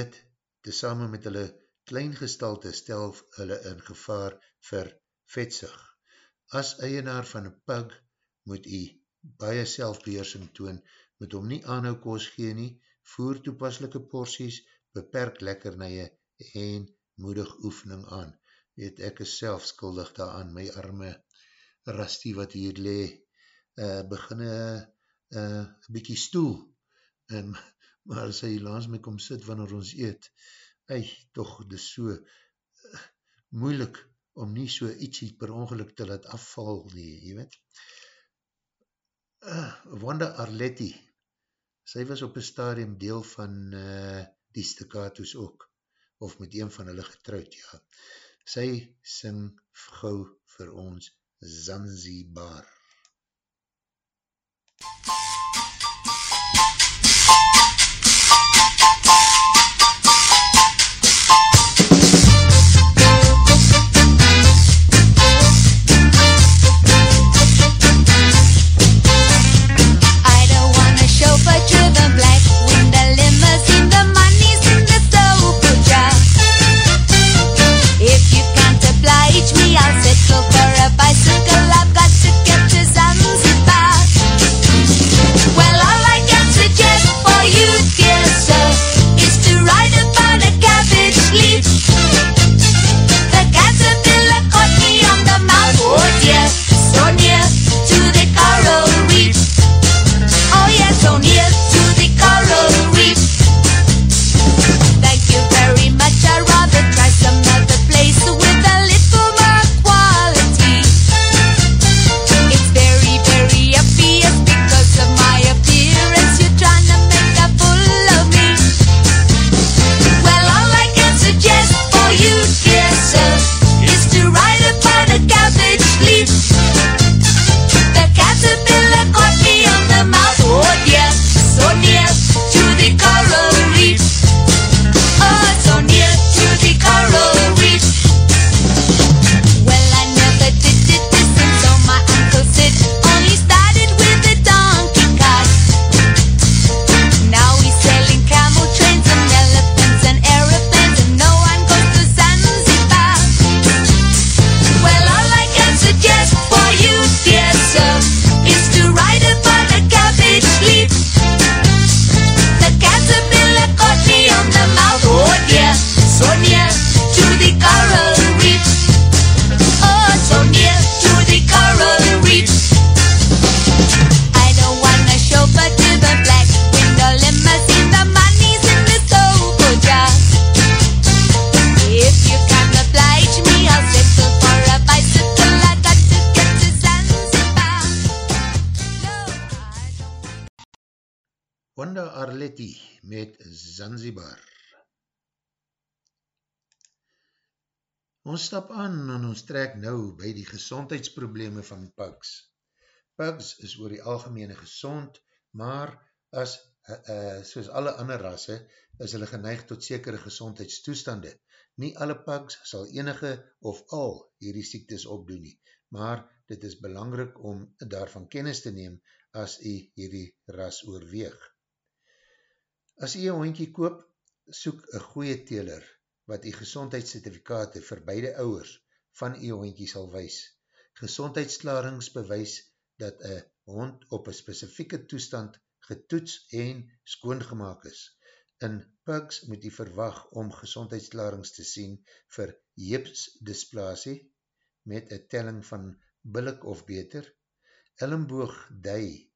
Dit tesamen met hulle kleingestalte stel hulle in gevaar vir vetsig. As eienaar van een pug moet u baie selfbeheersing toon, moet om nie aanhou koos gee nie, voer toepaslike porties, beperk lekkernije en moedig oefening aan. Weet, ek is self skuldig daaraan, my arme rastie wat hier le, uh, begin een uh, bykie stoel, en, maar as hy langs my kom sit wanneer ons eet, ei, toch, dit is so uh, moeilik om nie so ietsie per ongeluk te laat afval nie, jy weet. Wanda Arletti, sy was op een stadium deel van uh, die staccatos ook, of met een van hulle getrouwd, ja. Sy sing gauw vir ons Zanzibar. I by die gezondheidsprobleme van pugs. Pugs is oor die algemene gezond, maar as, uh, uh, soos alle ander rasse, is hulle geneig tot sekere gezondheidstoestande. Nie alle pugs sal enige of al hierdie siektes opdoen nie, maar dit is belangrik om daarvan kennis te neem as u hierdie ras oorweeg. As u een hondkie koop, soek een goeie teler wat die gezondheidscertificate vir beide ouwers van hondkie sal wees. Gezondheidsklaring bewys dat een hond op een specifieke toestand getoets en skoongemaak is. In pugs moet die verwag om gezondheidsklarings te sien vir heepsdysplasie met een telling van billik of beter, ellenboog dui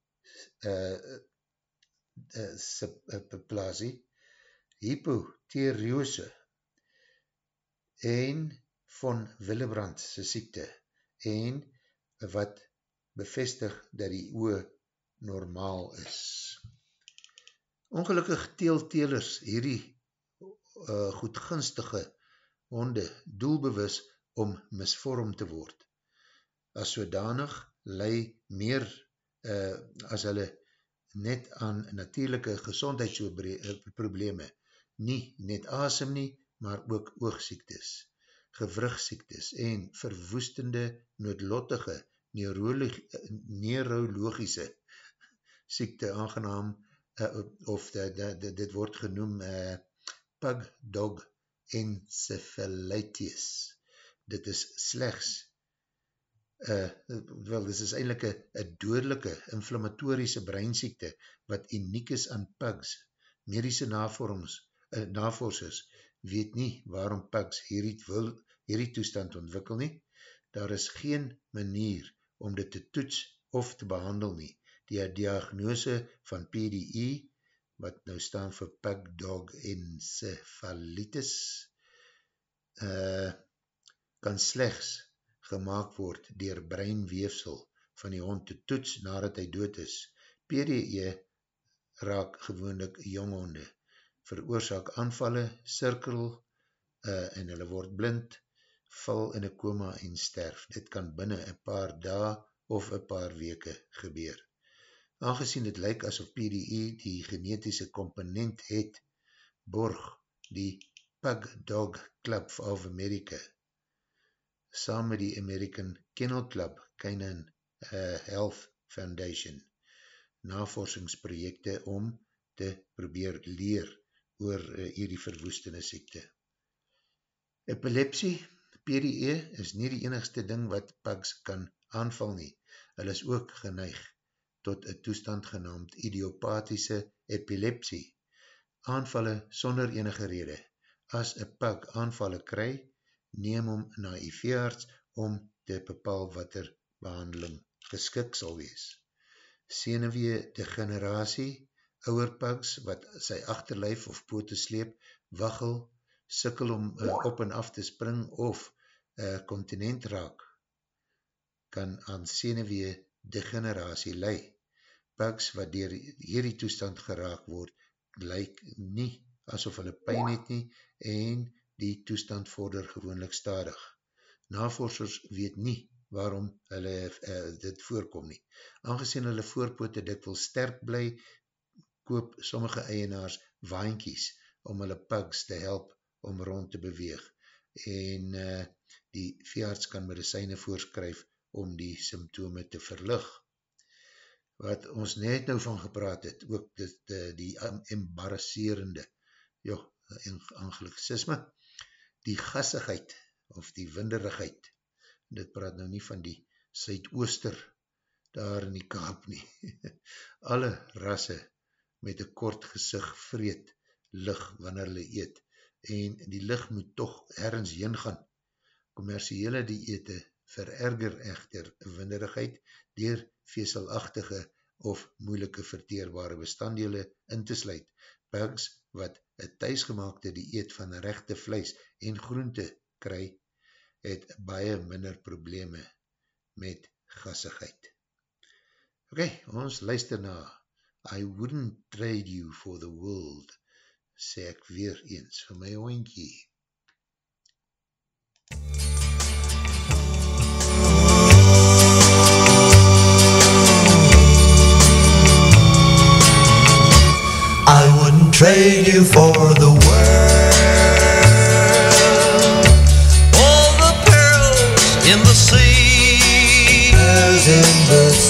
uh, uh, plasie, hypotheriose en von Willebrand se siekte en wat bevestig dat die oe normaal is. Ongelukkig teeltelers hierdie uh, goedgunstige honde doelbewus om misvorm te word. As sodanig lei meer uh, as hulle net aan natuurlijke gezondheidsprobleme, nie net asem nie, maar ook oogsiektes, gewrugsiektes en verwoestende noodlottige neurolog neurologische siekte aangenaam uh, of de, de, de, dit word genoem uh, pug dog encephalitis. Dit is slechts uh, wel, dit is eindelijk een doodlike inflammatorische breinsiekte wat uniek is aan pugs. Medische navorms, uh, navorsers weet nie waarom pugs hierdie, wil, hierdie toestand ontwikkel nie. Daar is geen manier om dit te toets of te behandel nie. Die diagnose van PDE, wat nou staan vir pug dog encephalitis, uh, kan slechts gemaakt word dier breinweefsel van die hond te toets nadat hy dood is. PDE raak gewoonlik jonghonde, veroorzaak aanvalle, cirkel uh, en hulle word blind, val in een koma en sterf. Dit kan binnen een paar dae of een paar weke gebeur. Aangezien het lyk asof PDE die genetische komponent het, borg die Pug Dog Club of America saam met die American Kennel Club Canine uh, Health Foundation navorsingsprojekte om te probeer leer oor uh, hierdie verwoestende siekte. Epilepsie, PDE, is nie die enigste ding wat pugs kan aanval nie. Hulle is ook geneig tot een toestand genaamd idiopathische epilepsie. Aanvalle sonder enige rede. As een pug aanvalle kry, neem om na die veearts om te bepaal wat er behandeling geskik sal wees. Senewee degeneratie, ouwerpugs wat sy achterlijf of poote sleep, waggel, sikkel om uh, op en af te spring of uh, continent raak, kan aan senewee degeneratie lei. Pugs wat dier hierdie toestand geraak word, lyk nie asof hulle pijn het nie en die toestand vorder gewoonlik stadig. Navorsers weet nie waarom hulle uh, dit voorkom nie. Aangezien hulle voorpoote dikwels sterk bly, koop sommige eienaars waankies om hulle pugs te help om rond te beweeg. En uh, die veearts kan medicijne voorskryf om die symptome te verlig. Wat ons net nou van gepraat het, ook dit, die, die embarrasserende jo, anglicisme, die gassigheid of die winderigheid, dit praat nou nie van die Suidooster daar in die kaap nie, alle rasse met een kort gezicht vreed lig wanneer hulle eet en die lig moet toch ergens heen gaan. Commerciële diëte vererger echter winderigheid dier veselachtige of moeilike verteerbare bestanddele in te sluit. Bugs wat een thuisgemaakte dieet van rechte vlees en groente kry, het baie minder probleme met gassigheid. Ok, ons luister na I wouldn't trade you for the world, sê ek weer eens vir my hoinkie. I wouldn't trade you for the world. All the pearls in the sea, As in the sea,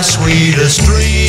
my sweetest dreams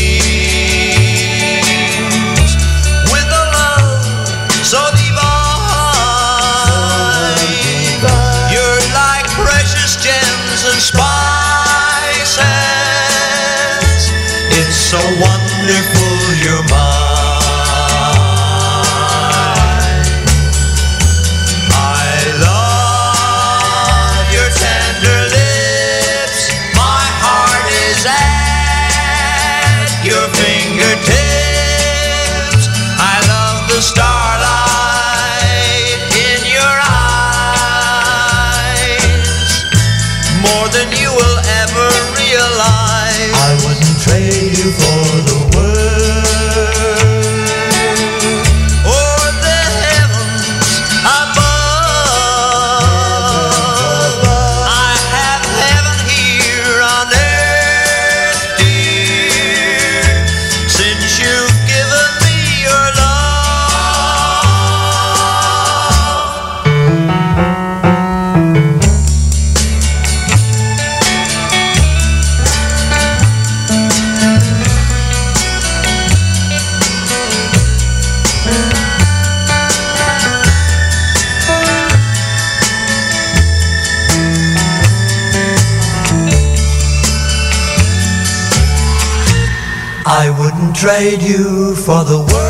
trade you for the world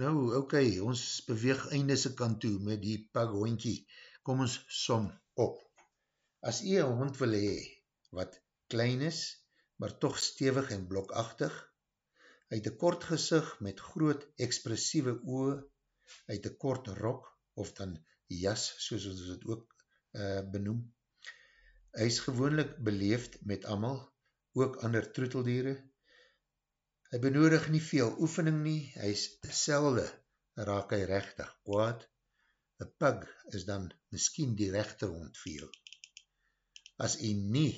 Nou, ok, ons beweeg einde se kant toe met die pag hondkie. Kom ons som op. As jy een hond wil hee, wat klein is, maar toch stevig en blokachtig, uit een kort gezicht met groot expressieve oe, uit een kort rok, of dan jas, soos ons het ook uh, benoem. Hy is gewoonlik beleefd met amal, ook ander troeteldiere. Hy benodig nie veel oefening nie, hy is selde raak hy rechtig kwaad. Een pug is dan miskien die rechte hond veel. As hy nie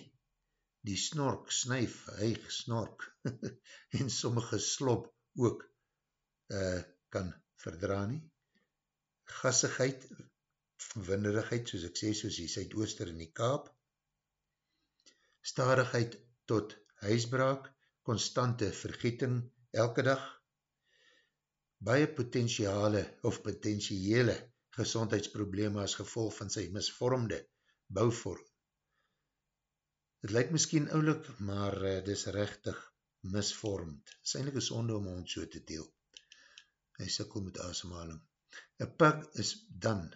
die snork snuif, hy snork, en sommige slop ook uh, kan verdra nie. Gassigheid, winderigheid, soos ek sê, soos die Zuidooster in die Kaap, stadigheid tot huisbraak, constante vergieting elke dag, baie potentiale of potentiële gezondheidsprobleme as gevolg van sy misvormde bouwvorm. Het lyk miskien oulik, maar uh, dis rechtig misvormd. Het is eindelijk een sonde om ons so te deel. Hy sikkel met asemhaling. Een pug is dan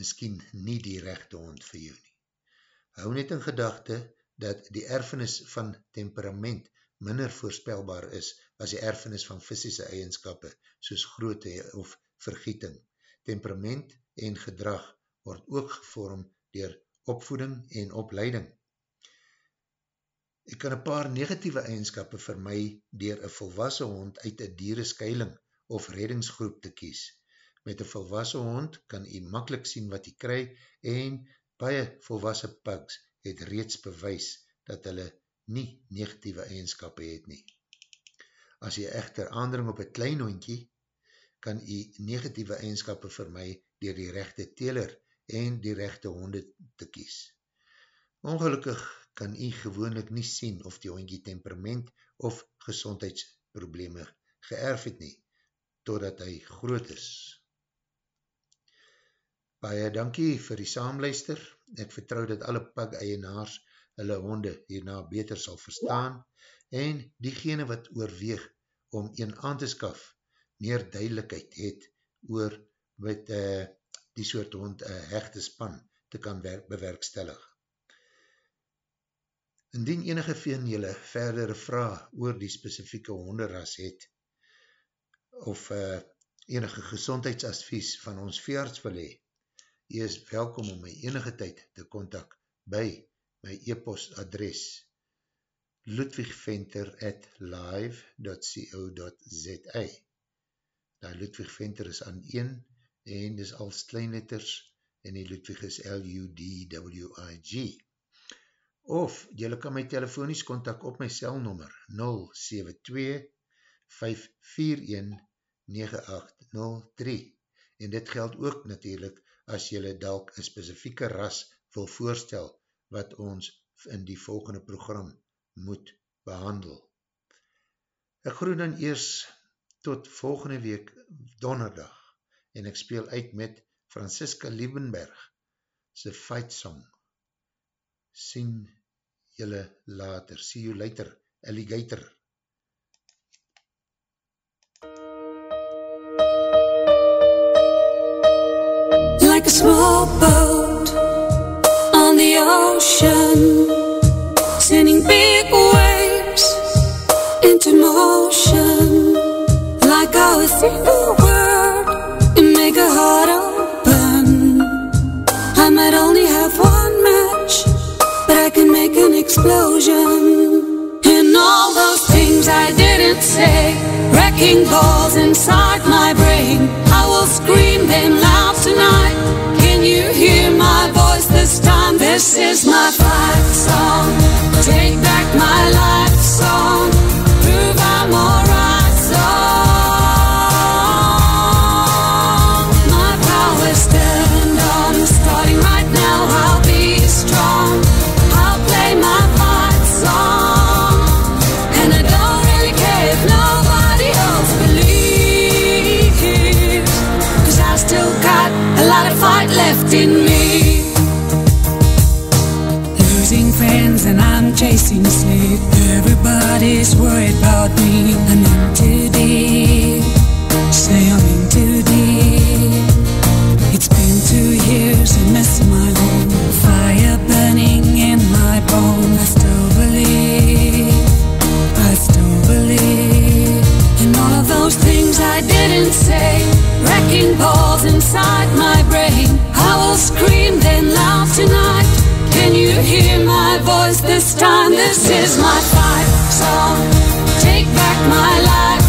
miskien nie die rechte hond vir jou nie. Hou net in gedachte dat die erfenis van temperament minder voorspelbaar is as die erfenis van fysische eigenskappe soos groote of vergieting. Temperament en gedrag word ook gevorm dier opvoeding en opleiding. Ek kan een paar negatieve eigenskappe vir my dier een volwassen hond uit een diereskeiling of reddingsgroep te kies. Met een volwassen hond kan jy makkelijk sien wat jy kry en baie volwassen pugs het reeds bewys dat hulle nie negatieve eigenskappe het nie. As jy echter aandring op een klein hondkie, kan jy negatieve eigenskappe vir my dier die rechte teler en die rechte honde te kies. Ongelukkig kan jy gewoonlik nie sien of die hondkie temperament of gezondheidsprobleme geërf het nie, totdat hy groot is. Baie dankie vir die saamluister. Ek vertrou dat alle pag eienaars hulle honde hierna beter sal verstaan en diegene wat oorweeg om een aan te skaf meer duidelijkheid het oor met uh, die soort hond een uh, hechte span te kan werk, bewerkstellig. Indien enige van julle verdere vraag oor die specifieke honderras het of uh, enige gezondheidsadvies van ons veearts wil hee, jy is welkom om my enige tyd te kontak by my e-post adres ludwigventer at live.co.za Nou Ludwig Venter is aan 1 en dis al kleinletters en die Ludwig is L-U-D-W-I-G of jylle kan my telefonies kontak op my celnummer 072-541-9803 en dit geld ook natuurlijk as jylle dalk een specifieke ras wil voorstel wat ons in die volgende program moet behandel. Ek groen dan eers tot volgende week donderdag en ek speel uit met Francisca Liebenberg sy fight song. Sien jylle later, see you later, alligator. like a small boat sending big waves into motion like a single word and make a heart open i might only have one match but i can make an explosion in all those things i didn't say Wrecking balls inside my brain. I will. This is my fight song. Take back my life